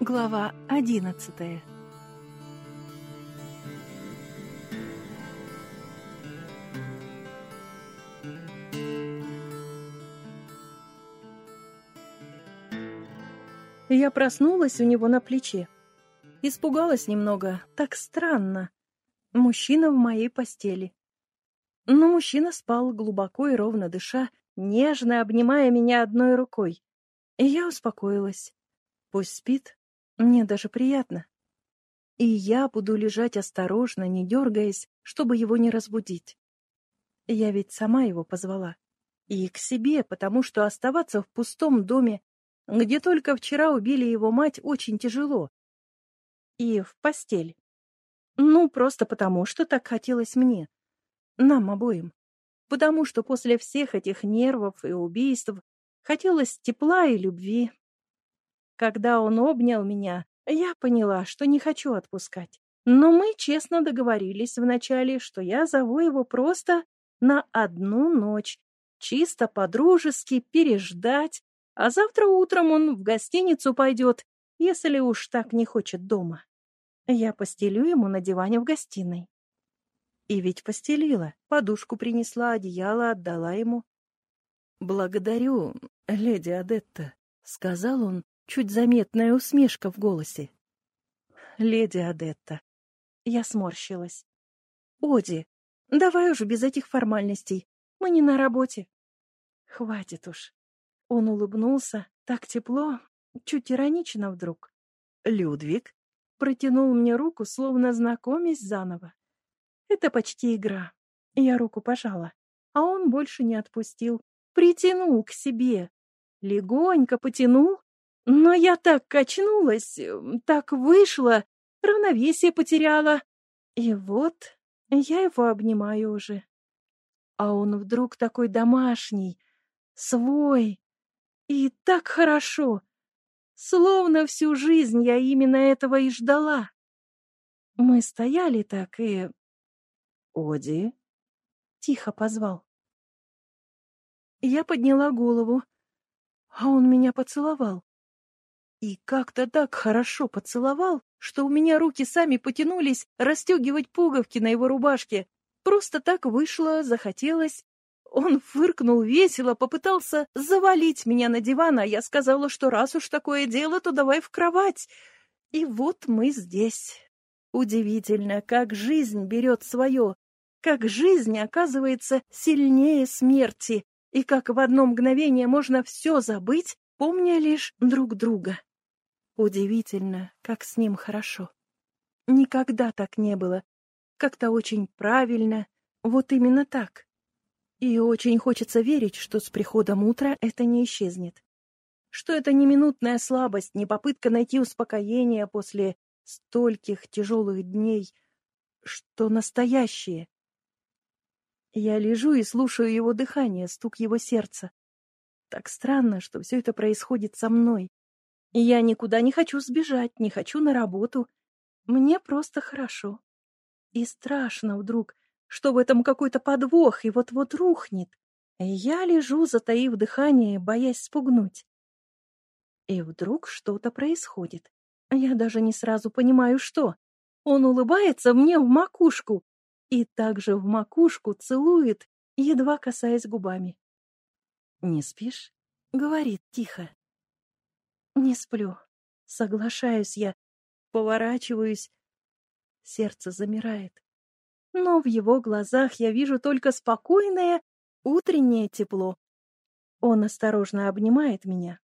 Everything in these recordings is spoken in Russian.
Глава одиннадцатая Я проснулась у него на плече. Испугалась немного, так странно. Мужчина в моей постели. Но мужчина спал глубоко и ровно дыша, нежно обнимая меня одной рукой. И я успокоилась. Пусть спит, мне даже приятно. И я буду лежать осторожно, не дергаясь, чтобы его не разбудить. Я ведь сама его позвала. И к себе, потому что оставаться в пустом доме, где только вчера убили его мать, очень тяжело. И в постель. Ну, просто потому, что так хотелось мне. Нам обоим. Потому что после всех этих нервов и убийств хотелось тепла и любви, когда он обнял меня, я поняла, что не хочу отпускать. Но мы честно договорились вначале, что я зову его просто на одну ночь, чисто по-дружески переждать, а завтра утром он в гостиницу пойдет, если уж так не хочет дома. Я постелю ему на диване в гостиной. И ведь постелила, подушку принесла, одеяло отдала ему. «Благодарю, леди Адетта», — сказал он, чуть заметная усмешка в голосе. «Леди Адетта». Я сморщилась. «Оди, давай уже без этих формальностей. Мы не на работе». «Хватит уж». Он улыбнулся, так тепло, чуть иронично вдруг. «Людвиг?» Протянул мне руку, словно знакомясь заново. Это почти игра. Я руку пожала, а он больше не отпустил. Притянул к себе. Легонько потянул но я так качнулась, эм, так вышла, равновесие потеряла. И вот я его обнимаю уже. А он вдруг такой домашний, свой. И так хорошо. Словно всю жизнь я именно этого и ждала. Мы стояли так и... «Оди?» — тихо позвал. Я подняла голову, а он меня поцеловал. И как-то так хорошо поцеловал, что у меня руки сами потянулись расстегивать пуговки на его рубашке. Просто так вышло, захотелось. Он фыркнул весело, попытался завалить меня на диван, а я сказала, что раз уж такое дело, то давай в кровать. И вот мы здесь. Удивительно, как жизнь берет свое, как жизнь оказывается сильнее смерти, и как в одно мгновение можно все забыть, помня лишь друг друга. Удивительно, как с ним хорошо. Никогда так не было. Как-то очень правильно, вот именно так. И очень хочется верить, что с приходом утра это не исчезнет. Что это не минутная слабость, не попытка найти успокоение после стольких тяжелых дней, что настоящее. Я лежу и слушаю его дыхание, стук его сердца. Так странно, что все это происходит со мной. Я никуда не хочу сбежать, не хочу на работу. Мне просто хорошо. И страшно вдруг, что в этом какой-то подвох и вот-вот рухнет. Я лежу, затаив дыхание, боясь спугнуть. И вдруг что-то происходит. Я даже не сразу понимаю, что. Он улыбается мне в макушку и также в макушку целует, едва касаясь губами. «Не спишь?» — говорит тихо. Не сплю. Соглашаюсь я. Поворачиваюсь. Сердце замирает. Но в его глазах я вижу только спокойное утреннее тепло. Он осторожно обнимает меня.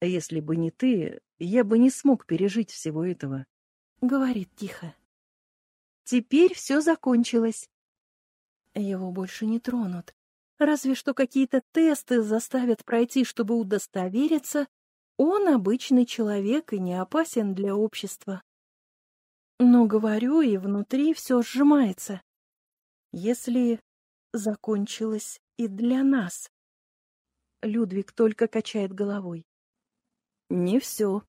«Если бы не ты, я бы не смог пережить всего этого», — говорит тихо. Теперь все закончилось. Его больше не тронут. Разве что какие-то тесты заставят пройти, чтобы удостовериться, он обычный человек и не опасен для общества. Но говорю, и внутри все сжимается. Если закончилось и для нас. Людвиг только качает головой. Не все.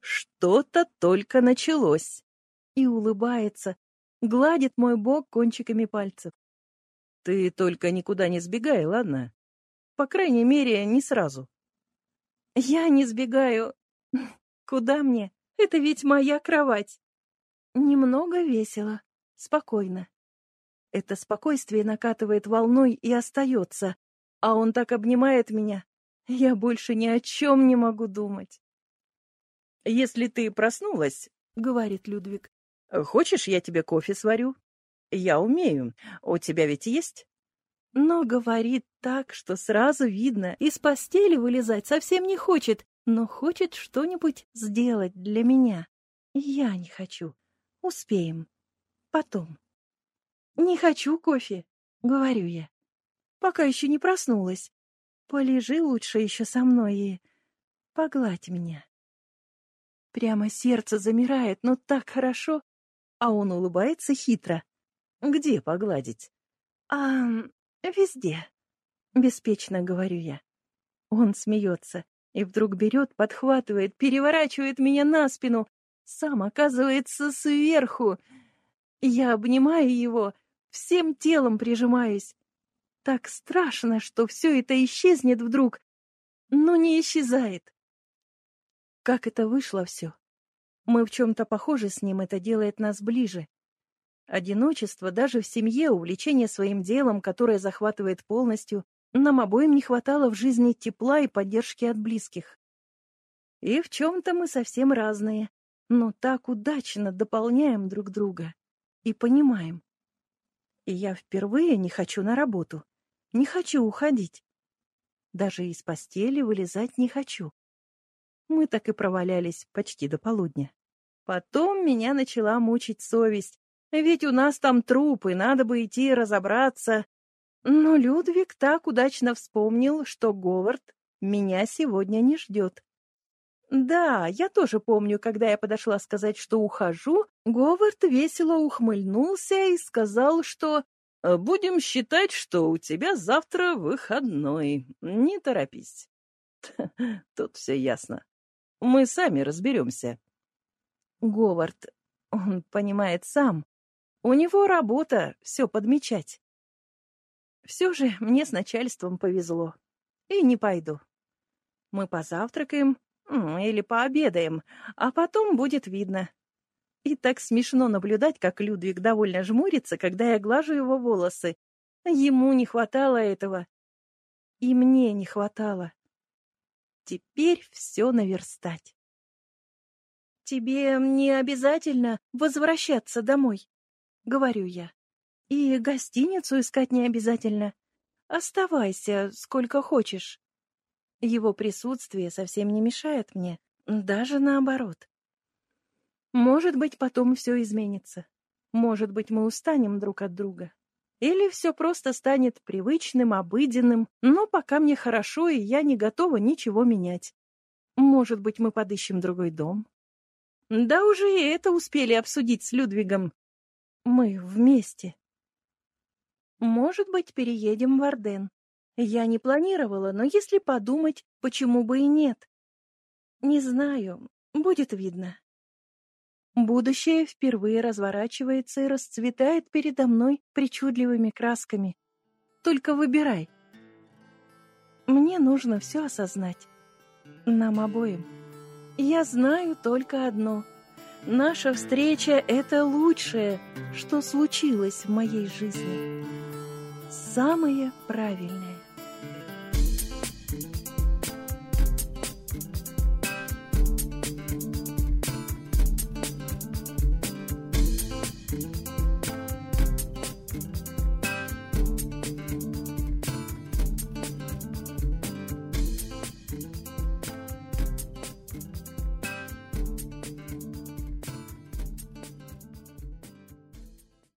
Что-то только началось. И улыбается, гладит мой бок кончиками пальцев. Ты только никуда не сбегай, ладно? По крайней мере, не сразу. Я не сбегаю. Куда мне? Это ведь моя кровать. Немного весело, спокойно. Это спокойствие накатывает волной и остается, а он так обнимает меня. Я больше ни о чем не могу думать. «Если ты проснулась, — говорит Людвиг, — хочешь, я тебе кофе сварю? Я умею. У тебя ведь есть?» Но говорит так, что сразу видно, из постели вылезать совсем не хочет, но хочет что-нибудь сделать для меня. Я не хочу. Успеем. Потом. Не хочу кофе, говорю я. Пока еще не проснулась. Полежи лучше еще со мной и погладь меня. Прямо сердце замирает, но так хорошо. А он улыбается хитро. Где погладить? А, везде. Беспечно говорю я. Он смеется и вдруг берет, подхватывает, переворачивает меня на спину, сам оказывается сверху. Я обнимаю его, всем телом прижимаюсь. Так страшно, что все это исчезнет вдруг, но не исчезает. Как это вышло все? Мы в чем-то похожи с ним, это делает нас ближе. Одиночество даже в семье, увлечение своим делом, которое захватывает полностью, нам обоим не хватало в жизни тепла и поддержки от близких. И в чем-то мы совсем разные, но так удачно дополняем друг друга и понимаем. И я впервые не хочу на работу, не хочу уходить. Даже из постели вылезать не хочу. Мы так и провалялись почти до полудня. Потом меня начала мучить совесть, ведь у нас там трупы, надо бы идти разобраться, но Людвиг так удачно вспомнил, что Говард меня сегодня не ждет. Да, я тоже помню, когда я подошла сказать, что ухожу, Говард весело ухмыльнулся и сказал, что «Э, «Будем считать, что у тебя завтра выходной. Не торопись». Тут все ясно. Мы сами разберемся. Говард, он понимает сам. У него работа все подмечать. Все же мне с начальством повезло. И не пойду. Мы позавтракаем, ну, или пообедаем, а потом будет видно. И так смешно наблюдать, как Людвиг довольно жмурится, когда я глажу его волосы. Ему не хватало этого. И мне не хватало. Теперь все наверстать. «Тебе не обязательно возвращаться домой», — говорю я. И гостиницу искать не обязательно. Оставайся сколько хочешь. Его присутствие совсем не мешает мне, даже наоборот. Может быть, потом все изменится. Может быть, мы устанем друг от друга. Или все просто станет привычным, обыденным, но пока мне хорошо, и я не готова ничего менять. Может быть, мы подыщем другой дом. Да уже и это успели обсудить с Людвигом. Мы вместе. Может быть, переедем в Орден. Я не планировала, но если подумать, почему бы и нет? Не знаю, будет видно. Будущее впервые разворачивается и расцветает передо мной причудливыми красками. Только выбирай. Мне нужно все осознать. Нам обоим. Я знаю только одно. Наша встреча — это лучшее, что случилось в моей жизни самое правильное.